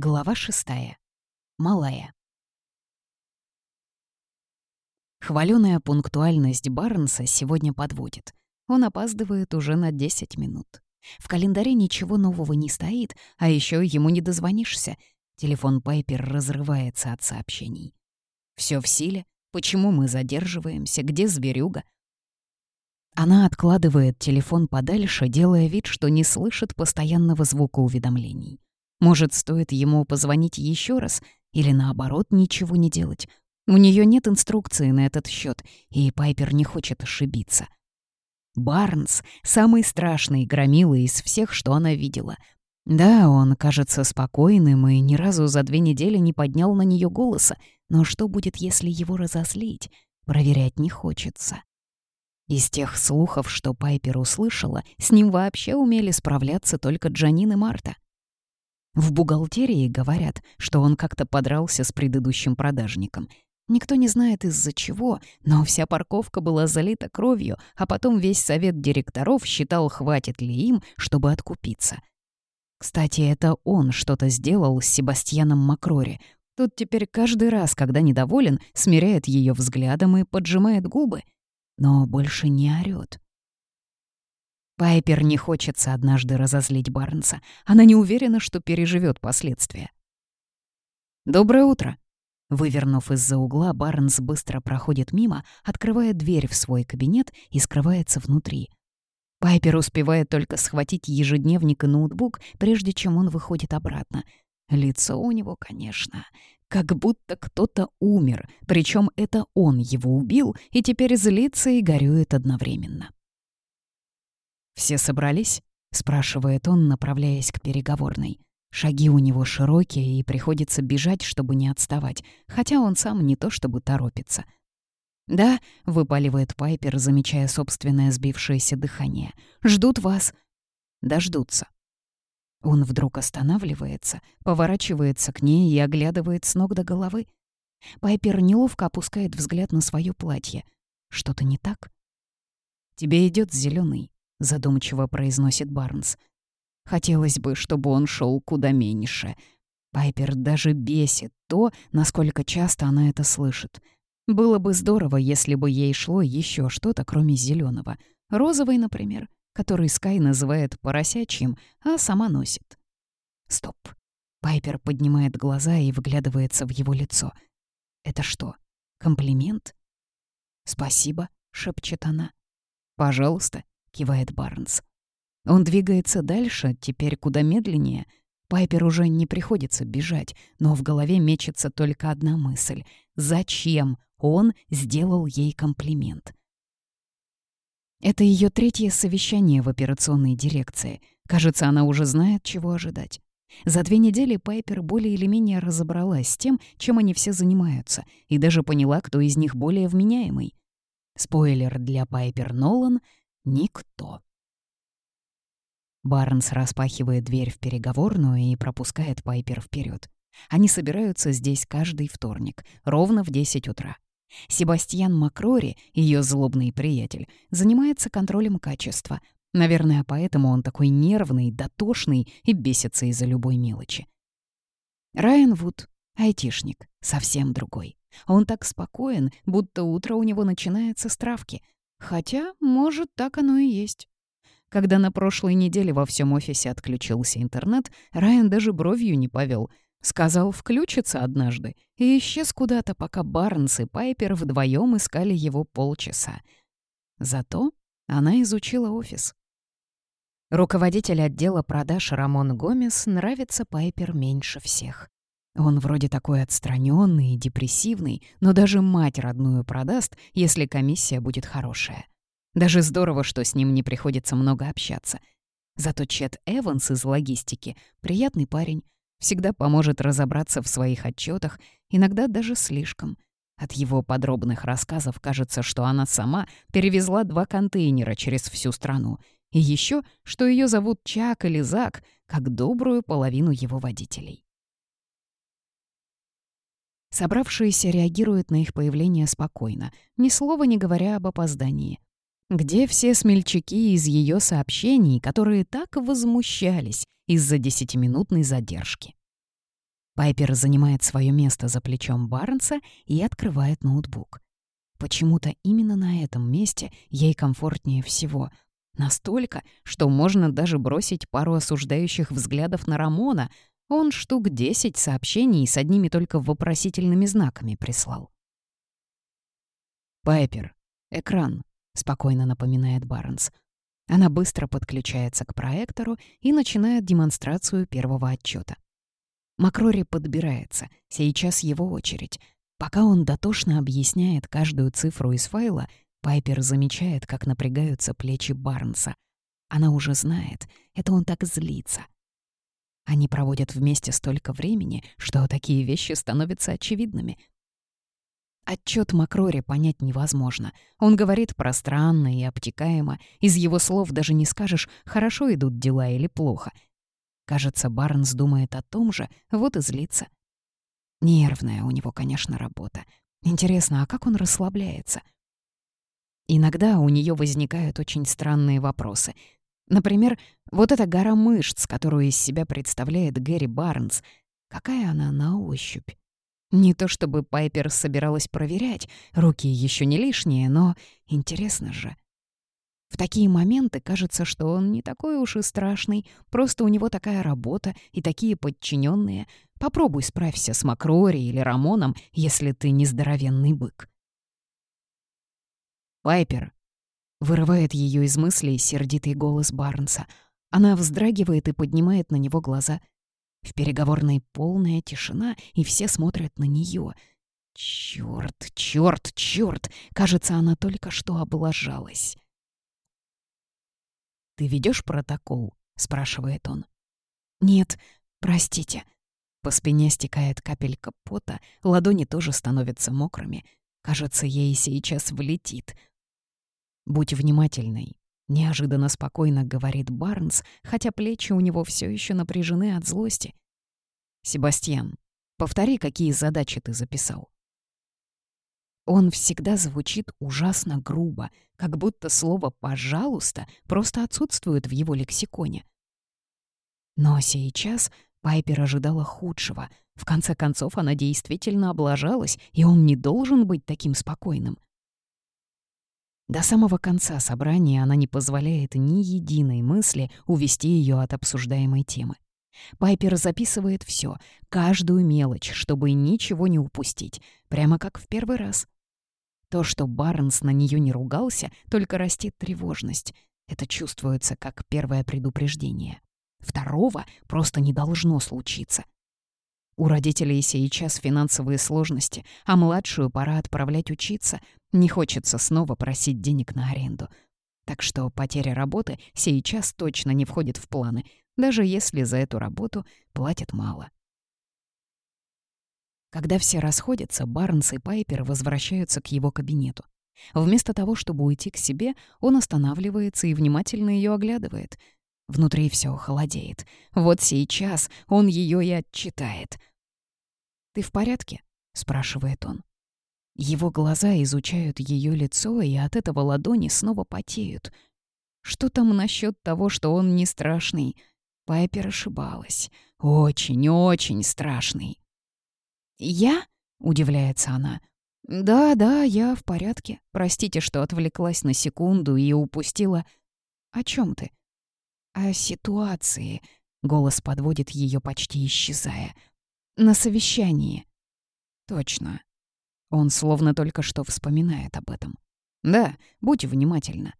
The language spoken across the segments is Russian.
Глава шестая. Малая. Хваленая пунктуальность Барнса сегодня подводит. Он опаздывает уже на 10 минут. В календаре ничего нового не стоит, а еще ему не дозвонишься. Телефон Пайпер разрывается от сообщений. Все в силе. Почему мы задерживаемся? Где зверюга? Она откладывает телефон подальше, делая вид, что не слышит постоянного звука уведомлений. Может, стоит ему позвонить еще раз или, наоборот, ничего не делать. У нее нет инструкции на этот счет, и Пайпер не хочет ошибиться. Барнс — самый страшный громила из всех, что она видела. Да, он кажется спокойным и ни разу за две недели не поднял на нее голоса, но что будет, если его разозлить? Проверять не хочется. Из тех слухов, что Пайпер услышала, с ним вообще умели справляться только Джанин и Марта — в бухгалтерии говорят, что он как-то подрался с предыдущим продажником. Никто не знает из-за чего, но вся парковка была залита кровью, а потом весь совет директоров считал, хватит ли им, чтобы откупиться. Кстати, это он что-то сделал с Себастьяном Макрори. Тут теперь каждый раз, когда недоволен, смиряет ее взглядом и поджимает губы. Но больше не орёт. Пайпер не хочется однажды разозлить Барнса. Она не уверена, что переживет последствия. «Доброе утро!» Вывернув из-за угла, Барнс быстро проходит мимо, открывая дверь в свой кабинет и скрывается внутри. Пайпер успевает только схватить ежедневник и ноутбук, прежде чем он выходит обратно. Лицо у него, конечно, как будто кто-то умер, причем это он его убил и теперь злится и горюет одновременно. «Все собрались?» — спрашивает он, направляясь к переговорной. Шаги у него широкие, и приходится бежать, чтобы не отставать, хотя он сам не то чтобы торопится. «Да», — выпаливает Пайпер, замечая собственное сбившееся дыхание. «Ждут вас». «Дождутся». Он вдруг останавливается, поворачивается к ней и оглядывает с ног до головы. Пайпер неловко опускает взгляд на свое платье. Что-то не так? «Тебе идет зеленый, — задумчиво произносит Барнс. Хотелось бы, чтобы он шел куда меньше. Пайпер даже бесит то, насколько часто она это слышит. Было бы здорово, если бы ей шло еще что-то, кроме зеленого, Розовый, например, который Скай называет поросячьим, а сама носит. Стоп. Пайпер поднимает глаза и вглядывается в его лицо. «Это что, комплимент?» «Спасибо», — шепчет она. «Пожалуйста», — кивает Барнс. Он двигается дальше, теперь куда медленнее. Пайпер уже не приходится бежать, но в голове мечется только одна мысль. Зачем он сделал ей комплимент? Это ее третье совещание в операционной дирекции. Кажется, она уже знает, чего ожидать. За две недели Пайпер более или менее разобралась с тем, чем они все занимаются, и даже поняла, кто из них более вменяемый. Спойлер для Пайпер Нолан Никто. Барнс распахивает дверь в переговорную и пропускает Пайпер вперед. Они собираются здесь каждый вторник, ровно в 10 утра. Себастьян Макрори, ее злобный приятель, занимается контролем качества. Наверное, поэтому он такой нервный, дотошный и бесится из-за любой мелочи. Райан Вуд — айтишник, совсем другой. Он так спокоен, будто утро у него начинается с травки — Хотя, может, так оно и есть. Когда на прошлой неделе во всем офисе отключился интернет, Райан даже бровью не повел. Сказал, включится однажды, и исчез куда-то, пока Барнс и Пайпер вдвоем искали его полчаса. Зато она изучила офис. Руководитель отдела продаж Рамон Гомес нравится Пайпер меньше всех. Он вроде такой отстраненный и депрессивный, но даже мать родную продаст, если комиссия будет хорошая. Даже здорово, что с ним не приходится много общаться. Зато Чет Эванс из логистики — приятный парень, всегда поможет разобраться в своих отчетах, иногда даже слишком. От его подробных рассказов кажется, что она сама перевезла два контейнера через всю страну, и еще, что ее зовут Чак или Зак, как добрую половину его водителей. Собравшиеся реагируют на их появление спокойно, ни слова не говоря об опоздании. Где все смельчаки из ее сообщений, которые так возмущались из-за десятиминутной задержки? Пайпер занимает свое место за плечом Барнса и открывает ноутбук. Почему-то именно на этом месте ей комфортнее всего. Настолько, что можно даже бросить пару осуждающих взглядов на Рамона. Он штук десять сообщений с одними только вопросительными знаками прислал. «Пайпер, экран», — спокойно напоминает Барнс. Она быстро подключается к проектору и начинает демонстрацию первого отчета. Макрори подбирается, сейчас его очередь. Пока он дотошно объясняет каждую цифру из файла, Пайпер замечает, как напрягаются плечи Барнса. Она уже знает, это он так злится. Они проводят вместе столько времени, что такие вещи становятся очевидными. Отчет Макрори понять невозможно. Он говорит пространно и обтекаемо. Из его слов даже не скажешь, хорошо идут дела или плохо — Кажется, Барнс думает о том же, вот и злится. Нервная у него, конечно, работа. Интересно, а как он расслабляется? Иногда у нее возникают очень странные вопросы. Например, вот эта гора мышц, которую из себя представляет Гэри Барнс. Какая она на ощупь? Не то чтобы Пайпер собиралась проверять, руки еще не лишние, но интересно же. В такие моменты кажется, что он не такой уж и страшный, просто у него такая работа и такие подчиненные. Попробуй справься с Макрори или Рамоном, если ты не здоровенный бык. «Пайпер!» — вырывает ее из мыслей сердитый голос Барнса. Она вздрагивает и поднимает на него глаза. В переговорной полная тишина, и все смотрят на нее. Черт, черт, черт! Кажется, она только что облажалась. «Ты ведешь протокол?» — спрашивает он. «Нет, простите». По спине стекает капелька пота, ладони тоже становятся мокрыми. Кажется, ей сейчас влетит. «Будь внимательной», — неожиданно спокойно говорит Барнс, хотя плечи у него все еще напряжены от злости. «Себастьян, повтори, какие задачи ты записал». Он всегда звучит ужасно грубо, как будто слово «пожалуйста» просто отсутствует в его лексиконе. Но сейчас Пайпер ожидала худшего. В конце концов, она действительно облажалась, и он не должен быть таким спокойным. До самого конца собрания она не позволяет ни единой мысли увести ее от обсуждаемой темы. Пайпер записывает все, каждую мелочь, чтобы ничего не упустить, прямо как в первый раз. То, что Барнс на нее не ругался, только растит тревожность. Это чувствуется как первое предупреждение. Второго просто не должно случиться. У родителей сейчас финансовые сложности, а младшую пора отправлять учиться. Не хочется снова просить денег на аренду. Так что потеря работы сейчас точно не входит в планы, даже если за эту работу платят мало. Когда все расходятся, Барнс и Пайпер возвращаются к его кабинету. Вместо того, чтобы уйти к себе, он останавливается и внимательно ее оглядывает. Внутри все холодеет. Вот сейчас он ее и отчитает. «Ты в порядке?» — спрашивает он. Его глаза изучают ее лицо, и от этого ладони снова потеют. Что там насчет того, что он не страшный? Пайпер ошибалась. Очень-очень страшный. «Я?» — удивляется она. «Да, да, я в порядке. Простите, что отвлеклась на секунду и упустила...» «О чем ты?» «О ситуации», — голос подводит ее почти исчезая. «На совещании». «Точно». Он словно только что вспоминает об этом. «Да, будь внимательна».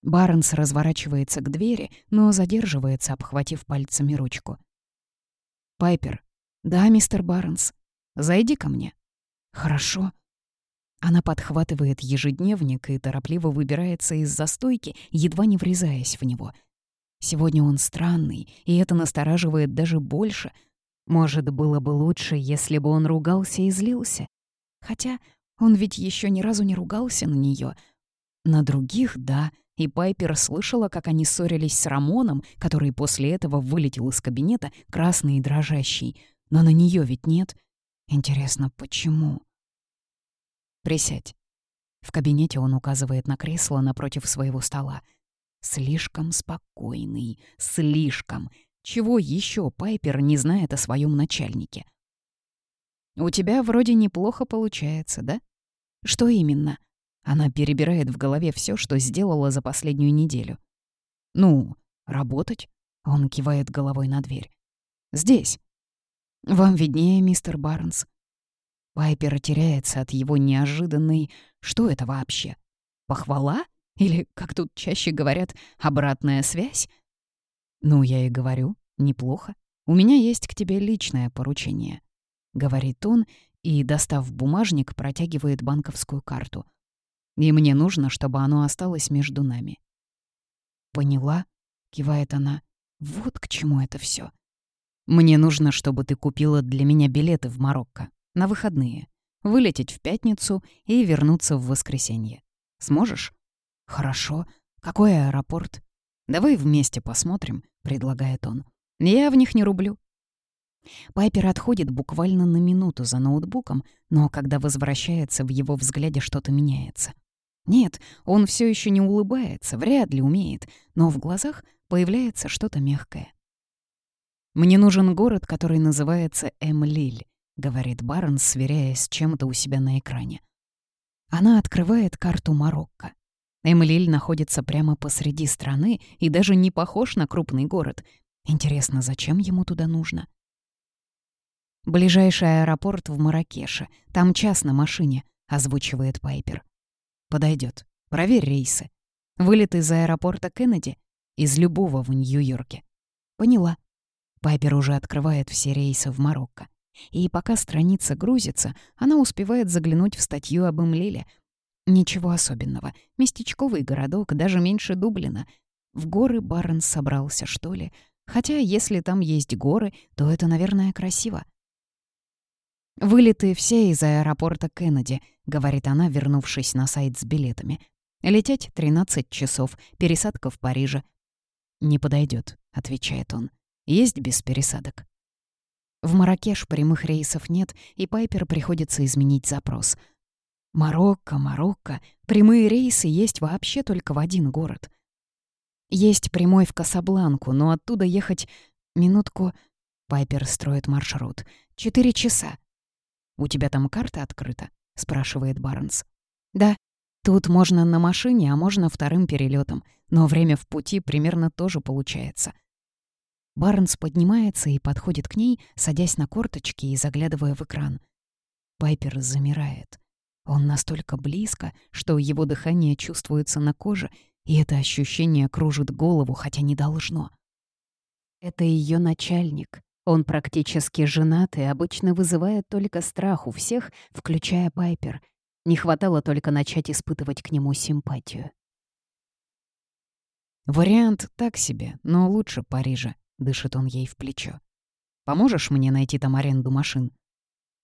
Барнс разворачивается к двери, но задерживается, обхватив пальцами ручку. «Пайпер, «Да, мистер Барнс. Зайди ко мне». «Хорошо». Она подхватывает ежедневник и торопливо выбирается из застойки, едва не врезаясь в него. Сегодня он странный, и это настораживает даже больше. Может, было бы лучше, если бы он ругался и злился. Хотя он ведь еще ни разу не ругался на нее. На других — да, и Пайпер слышала, как они ссорились с Рамоном, который после этого вылетел из кабинета, красный и дрожащий — но на нее ведь нет. Интересно, почему? Присядь. В кабинете он указывает на кресло напротив своего стола. Слишком спокойный, слишком. Чего еще Пайпер не знает о своем начальнике? «У тебя вроде неплохо получается, да?» «Что именно?» Она перебирает в голове все, что сделала за последнюю неделю. «Ну, работать?» Он кивает головой на дверь. «Здесь». «Вам виднее, мистер Барнс». Пайпер теряется от его неожиданной... Что это вообще? Похвала? Или, как тут чаще говорят, обратная связь? Ну, я и говорю, неплохо. У меня есть к тебе личное поручение. Говорит он и, достав бумажник, протягивает банковскую карту. И мне нужно, чтобы оно осталось между нами. «Поняла?» — кивает она. «Вот к чему это все. Мне нужно, чтобы ты купила для меня билеты в Марокко на выходные, вылететь в пятницу и вернуться в воскресенье. Сможешь?» «Хорошо. Какой аэропорт?» «Давай вместе посмотрим», — предлагает он. «Я в них не рублю». Пайпер отходит буквально на минуту за ноутбуком, но когда возвращается, в его взгляде что-то меняется. Нет, он все еще не улыбается, вряд ли умеет, но в глазах появляется что-то мягкое. «Мне нужен город, который называется Эмлиль», — говорит Барнс, сверяясь с чем-то у себя на экране. Она открывает карту Марокко. Эмлиль находится прямо посреди страны и даже не похож на крупный город. Интересно, зачем ему туда нужно? «Ближайший аэропорт в Маракеше. Там час на машине», — озвучивает Пайпер. Подойдет. Проверь рейсы. Вылет из аэропорта Кеннеди? Из любого в Нью-Йорке. Поняла. Пайпер уже открывает все рейсы в Марокко. И пока страница грузится, она успевает заглянуть в статью об Эмлиле. Ничего особенного. Местечковый городок, даже меньше Дублина. В горы Барнс собрался, что ли? Хотя, если там есть горы, то это, наверное, красиво. «Вылеты все из аэропорта Кеннеди», — говорит она, вернувшись на сайт с билетами. «Лететь 13 часов, пересадка в Париже». «Не подойдет, отвечает он. «Есть без пересадок». В Маракеш прямых рейсов нет, и Пайпер приходится изменить запрос. Марокко, Марокко. Прямые рейсы есть вообще только в один город. Есть прямой в Касабланку, но оттуда ехать... Минутку... Пайпер строит маршрут. Четыре часа. «У тебя там карта открыта?» — спрашивает Барнс. «Да. Тут можно на машине, а можно вторым перелетом, но время в пути примерно тоже получается». Барнс поднимается и подходит к ней, садясь на корточки и заглядывая в экран. Пайпер замирает. Он настолько близко, что его дыхание чувствуется на коже, и это ощущение кружит голову, хотя не должно. Это ее начальник, он практически женат и обычно вызывает только страх у всех, включая Пайпер. Не хватало только начать испытывать к нему симпатию. «Вариант так себе, но лучше Парижа», — дышит он ей в плечо. «Поможешь мне найти там аренду машин?»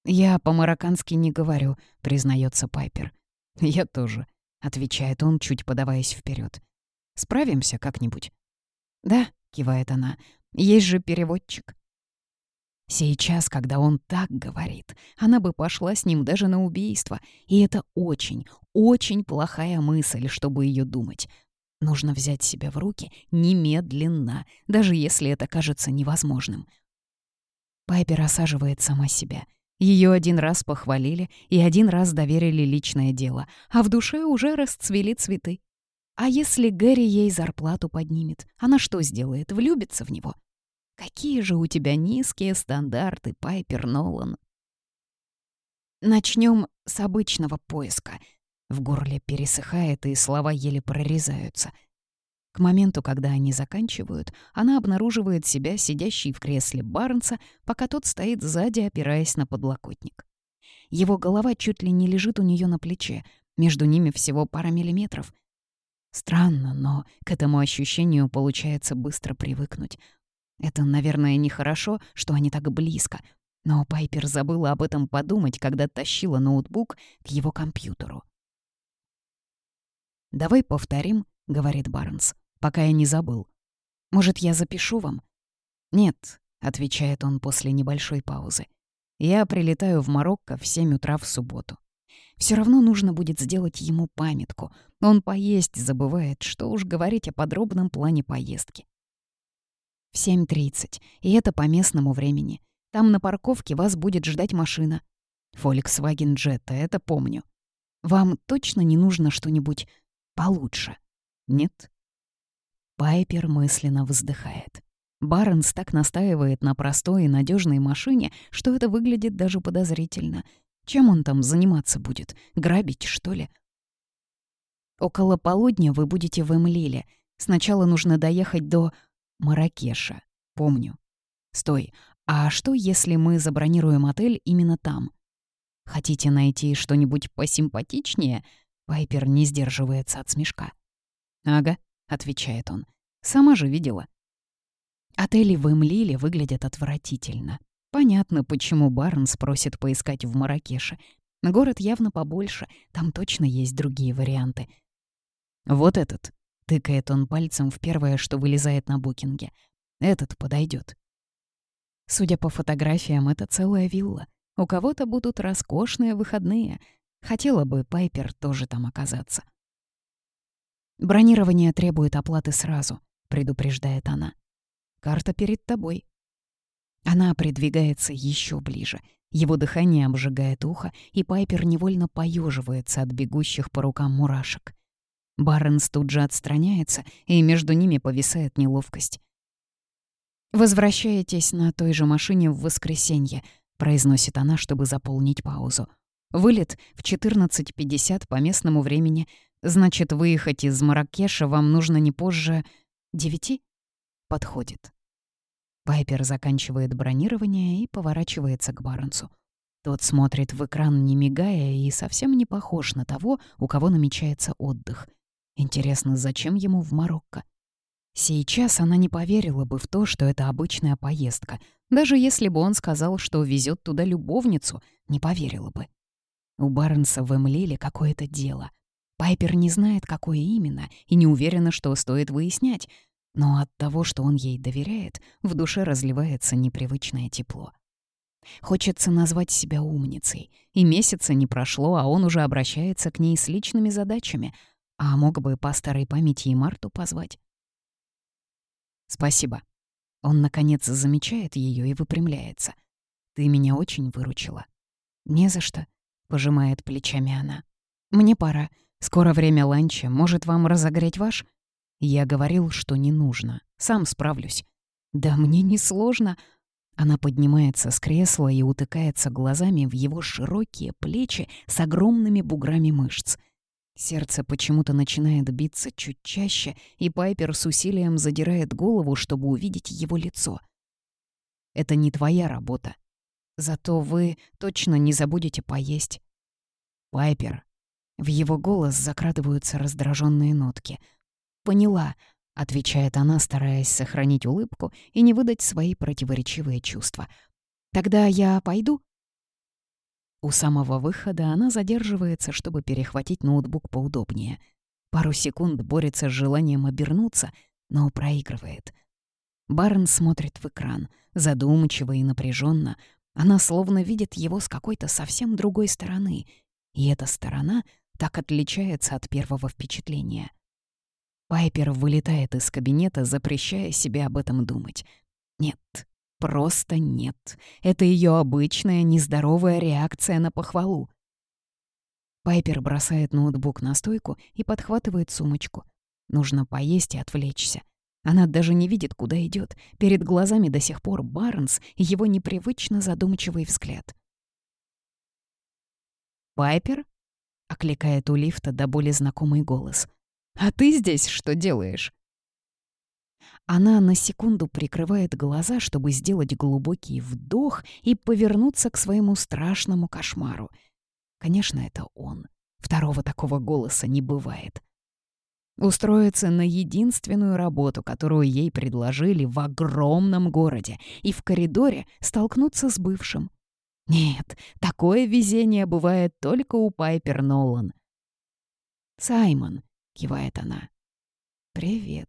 «Я по-мароккански не говорю», — признается Пайпер. «Я тоже», — отвечает он, чуть подаваясь вперед. «Справимся как-нибудь?» «Да», — кивает она, — «есть же переводчик». Сейчас, когда он так говорит, она бы пошла с ним даже на убийство, и это очень, очень плохая мысль, чтобы ее думать. Нужно взять себя в руки немедленно, даже если это кажется невозможным. Пайпер осаживает сама себя. Ее один раз похвалили и один раз доверили личное дело, а в душе уже расцвели цветы. А если Гэри ей зарплату поднимет, она что сделает, влюбится в него? Какие же у тебя низкие стандарты, Пайпер Нолан. Начнем с обычного поиска. В горле пересыхает, и слова еле прорезаются. К моменту, когда они заканчивают, она обнаруживает себя сидящей в кресле Барнса, пока тот стоит сзади, опираясь на подлокотник. Его голова чуть ли не лежит у нее на плече, между ними всего пара миллиметров. Странно, но к этому ощущению получается быстро привыкнуть. Это, наверное, нехорошо, что они так близко, но Пайпер забыла об этом подумать, когда тащила ноутбук к его компьютеру. «Давай повторим», — говорит Барнс, — «пока я не забыл. Может, я запишу вам?» «Нет», — отвечает он после небольшой паузы. «Я прилетаю в Марокко в 7 утра в субботу. Все равно нужно будет сделать ему памятку. Он поесть забывает, что уж говорить о подробном плане поездки. В 7.30, и это по местному времени. Там на парковке вас будет ждать машина. Volkswagen Jetta, это помню. Вам точно не нужно что-нибудь получше? Нет? Пайпер мысленно вздыхает. Барнс так настаивает на простой и надежной машине, что это выглядит даже подозрительно. Чем он там заниматься будет? Грабить, что ли? Около полудня вы будете в Эмлиле. Сначала нужно доехать до Маракеша. Помню. Стой, а что, если мы забронируем отель именно там? Хотите найти что-нибудь посимпатичнее? Пайпер не сдерживается от смешка. «Ага», — отвечает он. «Сама же видела». Отели в Эмлиле выглядят отвратительно. Понятно, почему Барнс просит поискать в Маракеше. Город явно побольше, там точно есть другие варианты. «Вот этот», — тыкает он пальцем в первое, что вылезает на букинге. «Этот подойдет. Судя по фотографиям, это целая вилла. У кого-то будут роскошные выходные. Хотела бы Пайпер тоже там оказаться. «Бронирование требует оплаты сразу», — предупреждает она. «Карта перед тобой». Она придвигается еще ближе. Его дыхание обжигает ухо, и Пайпер невольно поеживается от бегущих по рукам мурашек. Барренс тут же отстраняется, и между ними повисает неловкость. «Возвращаетесь на той же машине в воскресенье», — произносит она, чтобы заполнить паузу. «Вылет в 14.50 по местному времени. Значит, выехать из Маракеша вам нужно не позже девяти?» Подходит. Пайпер заканчивает бронирование и поворачивается к Барнсу. Тот смотрит в экран, не мигая, и совсем не похож на того, у кого намечается отдых. Интересно, зачем ему в Марокко? Сейчас она не поверила бы в то, что это обычная поездка. Даже если бы он сказал, что везет туда любовницу, не поверила бы. У Барнса в какое-то дело. Пайпер не знает, какое именно, и не уверена, что стоит выяснять. Но от того, что он ей доверяет, в душе разливается непривычное тепло. Хочется назвать себя умницей. И месяца не прошло, а он уже обращается к ней с личными задачами. А мог бы по старой памяти и Марту позвать. «Спасибо». Он, наконец, замечает ее и выпрямляется. «Ты меня очень выручила». «Не за что», — пожимает плечами она. «Мне пора. Скоро время ланча. Может, вам разогреть ваш?» Я говорил, что не нужно. Сам справлюсь. «Да мне не сложно». Она поднимается с кресла и утыкается глазами в его широкие плечи с огромными буграми мышц — Сердце почему-то начинает биться чуть чаще, и Пайпер с усилием задирает голову, чтобы увидеть его лицо. «Это не твоя работа. Зато вы точно не забудете поесть». «Пайпер». В его голос закрадываются раздраженные нотки. «Поняла», — отвечает она, стараясь сохранить улыбку и не выдать свои противоречивые чувства. «Тогда я пойду?» У самого выхода она задерживается, чтобы перехватить ноутбук поудобнее. Пару секунд борется с желанием обернуться, но проигрывает. Барн смотрит в экран, задумчиво и напряженно. Она словно видит его с какой-то совсем другой стороны, и эта сторона так отличается от первого впечатления. Пайпер вылетает из кабинета, запрещая себе об этом думать. Нет, Просто нет. Это ее обычная нездоровая реакция на похвалу. Пайпер бросает ноутбук на стойку и подхватывает сумочку. Нужно поесть и отвлечься. Она даже не видит, куда идет. Перед глазами до сих пор Барнс и его непривычно задумчивый взгляд. «Пайпер?» — окликает у лифта до боли знакомый голос. «А ты здесь что делаешь?» Она на секунду прикрывает глаза, чтобы сделать глубокий вдох и повернуться к своему страшному кошмару. Конечно, это он. Второго такого голоса не бывает. Устроиться на единственную работу, которую ей предложили в огромном городе, и в коридоре столкнуться с бывшим. Нет, такое везение бывает только у Пайпер Нолан. «Саймон», — кивает она. «Привет».